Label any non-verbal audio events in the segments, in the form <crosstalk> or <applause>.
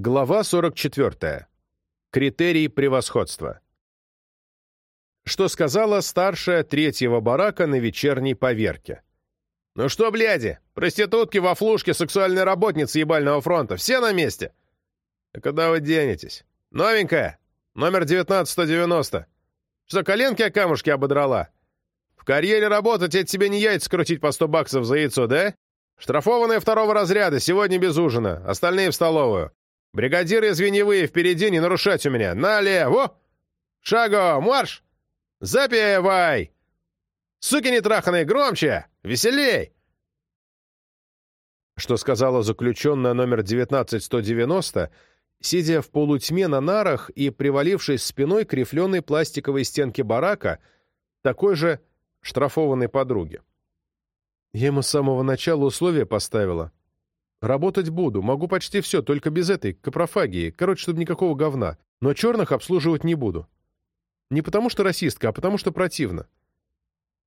Глава 44. Критерий превосходства. Что сказала старшая третьего барака на вечерней поверке? «Ну что, бляди, проститутки, вафлушки, сексуальные работницы ебального фронта, все на месте?» «А куда вы денетесь? Новенькая, номер 1990. Что, коленки о камушки ободрала? В карьере работать, это тебе не яйца крутить по 100 баксов за яйцо, да? Штрафованные второго разряда, сегодня без ужина, остальные в столовую. Бригадиры звеневые впереди, не нарушать у меня. Налево! Шагом, марш! Запевай! Суки нетраханные, громче! Веселей!» Что сказала заключенная номер 19190, сидя в полутьме на нарах и привалившись спиной к рифленой пластиковой стенке барака, такой же штрафованной подруги. Я ему с самого начала условия поставила. Работать буду, могу почти все, только без этой, капрофагии, короче, чтобы никакого говна. Но черных обслуживать не буду. Не потому что расистка, а потому что противно.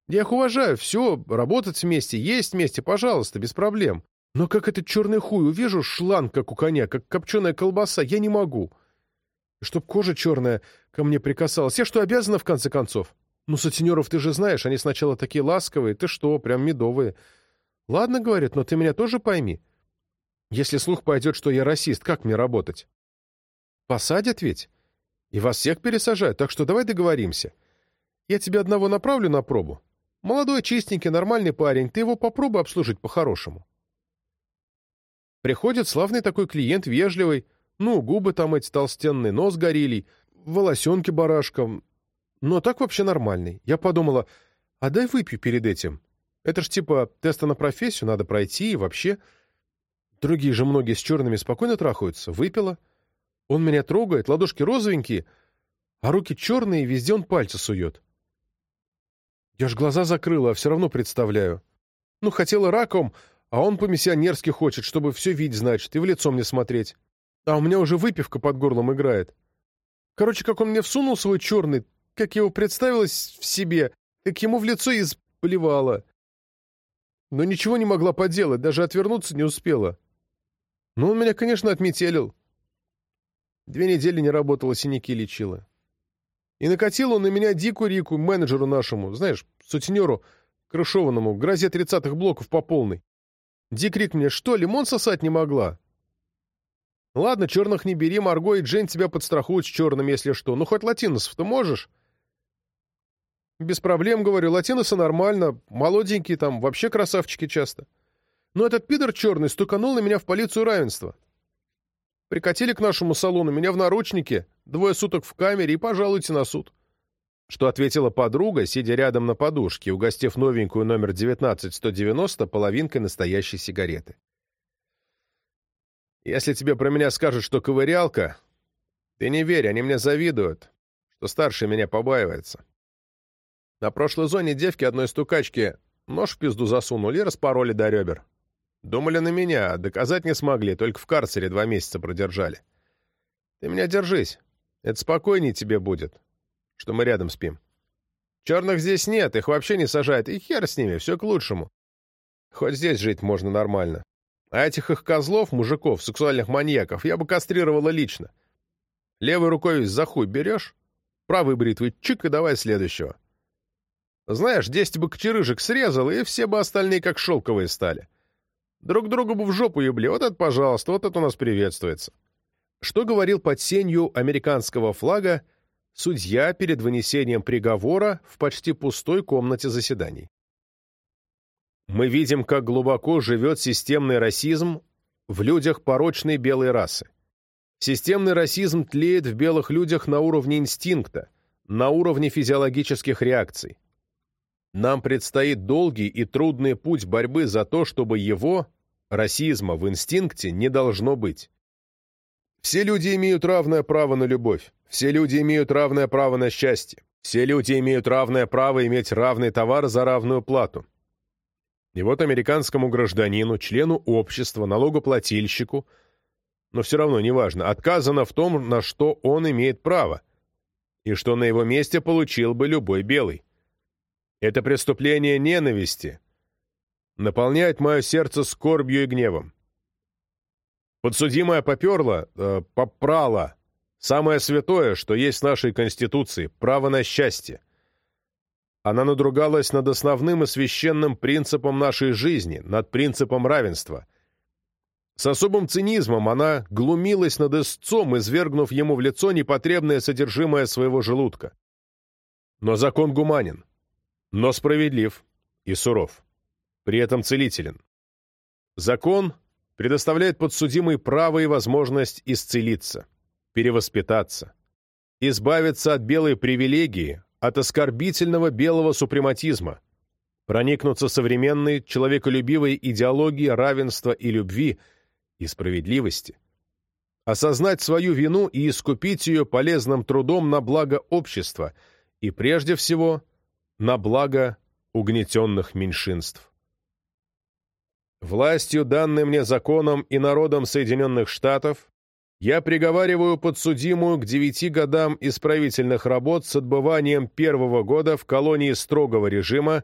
Я их уважаю, все, работать вместе, есть вместе, пожалуйста, без проблем. Но как этот черный хуй увижу, шланг, как у коня, как копченая колбаса, я не могу. Чтоб кожа черная ко мне прикасалась, я что, обязана, в конце концов? Ну, сутенеров ты же знаешь, они сначала такие ласковые, ты что, прям медовые. Ладно, говорит, но ты меня тоже пойми. Если слух пойдет, что я расист, как мне работать? Посадят ведь? И вас всех пересажают, так что давай договоримся. Я тебе одного направлю на пробу. Молодой, чистенький, нормальный парень, ты его попробуй обслужить по-хорошему. Приходит славный такой клиент, вежливый, ну, губы там эти толстенные, нос горилий, волосенки барашком. Но так вообще нормальный. Я подумала, а дай выпью перед этим. Это ж типа теста на профессию надо пройти и вообще... Другие же многие с черными спокойно трахаются. Выпила. Он меня трогает, ладошки розовенькие, а руки черные, везде он пальцы сует. Я ж глаза закрыла, а все равно представляю. Ну, хотела раком, а он по-миссионерски хочет, чтобы все видеть, значит, и в лицо мне смотреть. А у меня уже выпивка под горлом играет. Короче, как он мне всунул свой черный, как его представилось в себе, как ему в лицо и сплевала. Но ничего не могла поделать, даже отвернуться не успела. Ну, он меня, конечно, отметелил. Две недели не работала, синяки лечила. И накатил он на меня дикую рику менеджеру нашему, знаешь, сутенеру, крышованному, грозе тридцатых блоков по полной. Дик рик мне, что, лимон сосать не могла? Ладно, черных не бери, Марго и Джейн тебя подстрахуют с черным, если что. Ну, хоть латиносов-то можешь? Без проблем, говорю, латиносы нормально, молоденькие там, вообще красавчики часто. Но этот пидор черный стуканул на меня в полицию равенства. Прикатили к нашему салону, меня в наручнике, двое суток в камере и пожалуйте на суд. Что ответила подруга, сидя рядом на подушке, угостив новенькую номер 19190 половинкой настоящей сигареты. Если тебе про меня скажут, что ковырялка, ты не верь, они мне завидуют, что старший меня побаивается. На прошлой зоне девки одной стукачки нож в пизду засунули и распороли до ребер. Думали на меня, а доказать не смогли, только в карцере два месяца продержали. Ты меня держись. Это спокойнее тебе будет, что мы рядом спим. Черных здесь нет, их вообще не сажают, и хер с ними, все к лучшему. Хоть здесь жить можно нормально. А этих их козлов, мужиков, сексуальных маньяков, я бы кастрировала лично. Левой рукой за хуй берешь, правой бритвой чик и давай следующего. Знаешь, десять бы кочерыжек срезал, и все бы остальные как шелковые стали. Друг другу бы в жопу ебли. Вот это, пожалуйста, вот это у нас приветствуется. Что говорил под сенью американского флага судья перед вынесением приговора в почти пустой комнате заседаний? Мы видим, как глубоко живет системный расизм в людях порочной белой расы. Системный расизм тлеет в белых людях на уровне инстинкта, на уровне физиологических реакций. Нам предстоит долгий и трудный путь борьбы за то, чтобы его, расизма в инстинкте, не должно быть. Все люди имеют равное право на любовь. Все люди имеют равное право на счастье. Все люди имеют равное право иметь равный товар за равную плату. И вот американскому гражданину, члену общества, налогоплательщику, но все равно неважно, отказано в том, на что он имеет право, и что на его месте получил бы любой белый. Это преступление ненависти наполняет мое сердце скорбью и гневом. Подсудимая поперла, э, попрала самое святое, что есть в нашей Конституции — право на счастье. Она надругалась над основным и священным принципом нашей жизни, над принципом равенства. С особым цинизмом она глумилась над истцом, извергнув ему в лицо непотребное содержимое своего желудка. Но закон гуманен, но справедлив и суров, при этом целителен. Закон предоставляет подсудимой право и возможность исцелиться, перевоспитаться, избавиться от белой привилегии, от оскорбительного белого супрематизма, проникнуться современной человеколюбивой идеологией равенства и любви и справедливости, осознать свою вину и искупить ее полезным трудом на благо общества и, прежде всего, на благо угнетенных меньшинств. Властью, данной мне законом и народом Соединенных Штатов, я приговариваю подсудимую к девяти годам исправительных работ с отбыванием первого года в колонии строгого режима,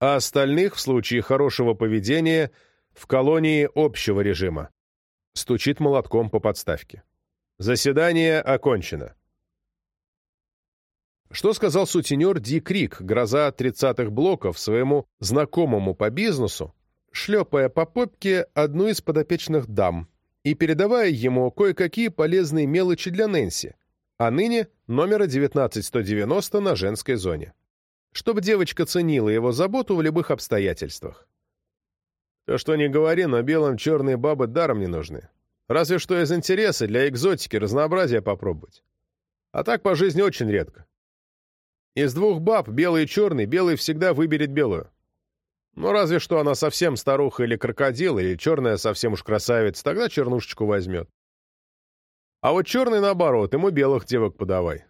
а остальных, в случае хорошего поведения, в колонии общего режима. Стучит молотком по подставке. Заседание окончено. Что сказал сутенер Ди Крик, гроза 30-х блоков, своему знакомому по бизнесу, шлепая по попке одну из подопечных дам, и передавая ему кое-какие полезные мелочи для Нэнси, а ныне номера 19190 на женской зоне. Чтобы девочка ценила его заботу в любых обстоятельствах. То, что не говори, но белым черные бабы даром не нужны. Разве что из интереса, для экзотики, разнообразия попробовать. А так по жизни очень редко. Из двух баб, белый и черный, белый всегда выберет белую. Ну, разве что она совсем старуха или крокодил, или черная совсем уж красавица, тогда чернушечку возьмет. А вот черный, наоборот, ему белых девок подавай.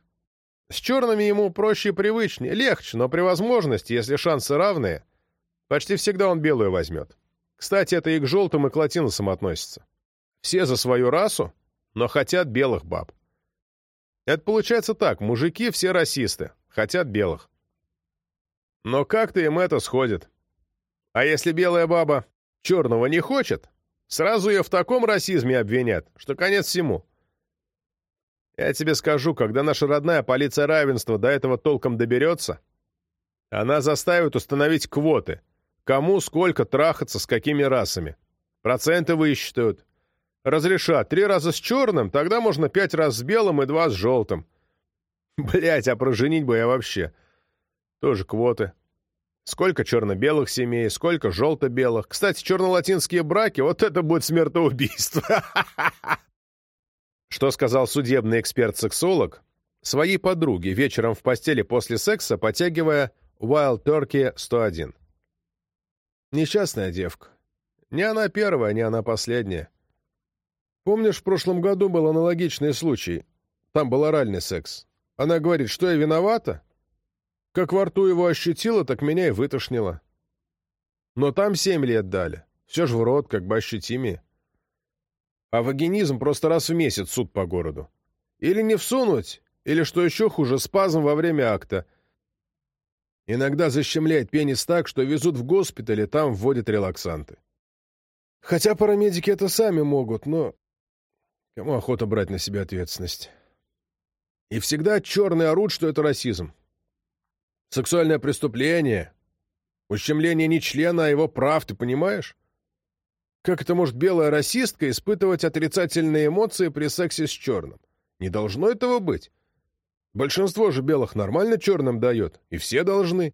С черными ему проще и привычнее, легче, но при возможности, если шансы равные, почти всегда он белую возьмет. Кстати, это и к желтым, и к латиносам относится. Все за свою расу, но хотят белых баб. Это получается так, мужики все расисты, хотят белых. Но как-то им это сходит. А если белая баба черного не хочет, сразу ее в таком расизме обвинят, что конец всему. Я тебе скажу, когда наша родная полиция равенства до этого толком доберется, она заставит установить квоты, кому сколько трахаться с какими расами. Проценты высчитают. Разрешат три раза с черным, тогда можно пять раз с белым и два с желтым. Блять, а про бы я вообще. Тоже квоты. Сколько черно-белых семей, сколько желто-белых. Кстати, черно-латинские браки, вот это будет смертоубийство. <laughs> Что сказал судебный эксперт-сексолог своей подруге вечером в постели после секса, потягивая Wild Turkey 101. Несчастная девка. Не она первая, не она последняя. Помнишь, в прошлом году был аналогичный случай? Там был оральный секс. Она говорит, что я виновата? Как во рту его ощутила, так меня и вытошнило. Но там семь лет дали. Все ж в рот, как бы ощутимее. А вагинизм просто раз в месяц суд по городу. Или не всунуть, или, что еще хуже, спазм во время акта. Иногда защемляет пенис так, что везут в госпиталь, и там вводят релаксанты. Хотя парамедики это сами могут, но... Кому охота брать на себя ответственность? И всегда черный орут, что это расизм. Сексуальное преступление, ущемление не члена, а его прав, ты понимаешь? Как это может белая расистка испытывать отрицательные эмоции при сексе с черным? Не должно этого быть. Большинство же белых нормально черным дает, и все должны.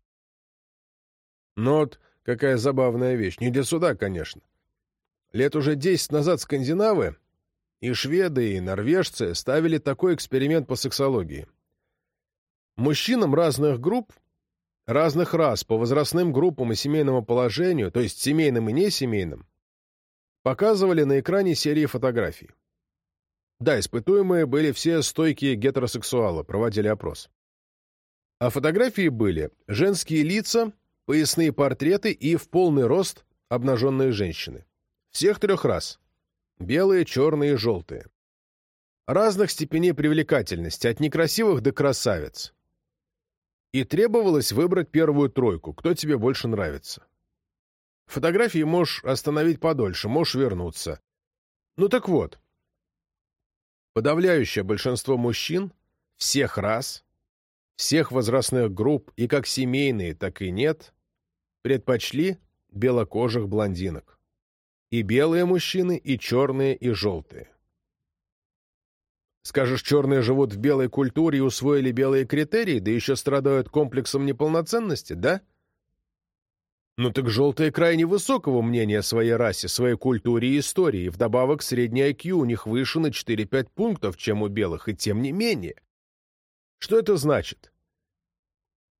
Но вот какая забавная вещь. Не для суда, конечно. Лет уже десять назад скандинавы, и шведы, и норвежцы ставили такой эксперимент по сексологии. Мужчинам разных групп разных рас по возрастным группам и семейному положению, то есть семейным и несемейным, показывали на экране серии фотографий. Да, испытуемые были все стойкие гетеросексуалы, проводили опрос. А фотографии были женские лица, поясные портреты и в полный рост обнаженные женщины. Всех трех рас. Белые, черные и желтые. Разных степеней привлекательности, от некрасивых до красавиц и требовалось выбрать первую тройку, кто тебе больше нравится. Фотографии можешь остановить подольше, можешь вернуться. Ну так вот, подавляющее большинство мужчин всех рас, всех возрастных групп и как семейные, так и нет, предпочли белокожих блондинок. И белые мужчины, и черные, и желтые. Скажешь, черные живут в белой культуре и усвоили белые критерии, да еще страдают комплексом неполноценности, да? Ну так желтые крайне высокого мнения о своей расе, своей культуре и истории, вдобавок средний IQ у них выше на 4-5 пунктов, чем у белых, и тем не менее. Что это значит?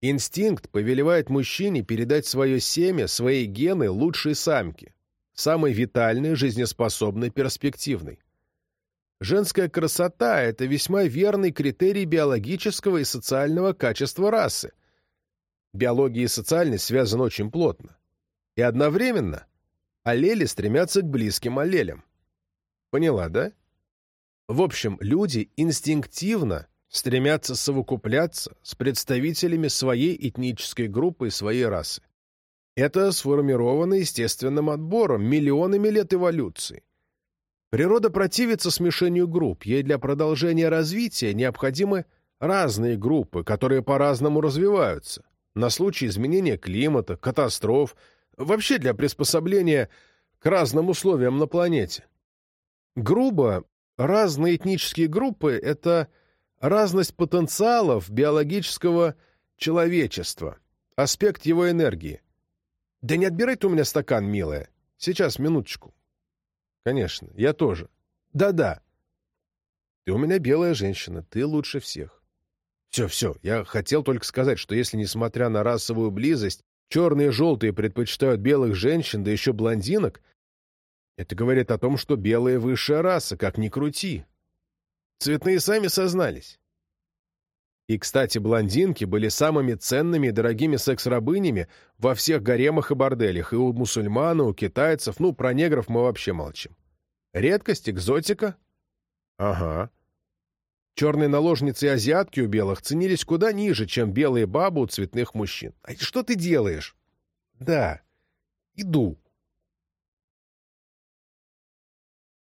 Инстинкт повелевает мужчине передать свое семя, свои гены лучшей самке, самой витальной, жизнеспособной, перспективной. Женская красота – это весьма верный критерий биологического и социального качества расы. Биология и социальность связаны очень плотно. И одновременно аллели стремятся к близким аллелям. Поняла, да? В общем, люди инстинктивно стремятся совокупляться с представителями своей этнической группы и своей расы. Это сформировано естественным отбором, миллионами лет эволюции. Природа противится смешению групп, ей для продолжения развития необходимы разные группы, которые по-разному развиваются, на случай изменения климата, катастроф, вообще для приспособления к разным условиям на планете. Грубо, разные этнические группы — это разность потенциалов биологического человечества, аспект его энергии. Да не отбирай ты у меня стакан, милая. Сейчас, минуточку. Конечно, я тоже. Да-да. Ты у меня белая женщина, ты лучше всех. Все, все, я хотел только сказать, что если, несмотря на расовую близость, черные и желтые предпочитают белых женщин, да еще блондинок, это говорит о том, что белая высшая раса, как ни крути. Цветные сами сознались. И, кстати, блондинки были самыми ценными и дорогими секс-рабынями во всех гаремах и борделях, и у мусульман, и у китайцев, ну, про негров мы вообще молчим. Редкость, экзотика? Ага. Черные наложницы и азиатки у белых ценились куда ниже, чем белые бабы у цветных мужчин. А что ты делаешь? Да, иду.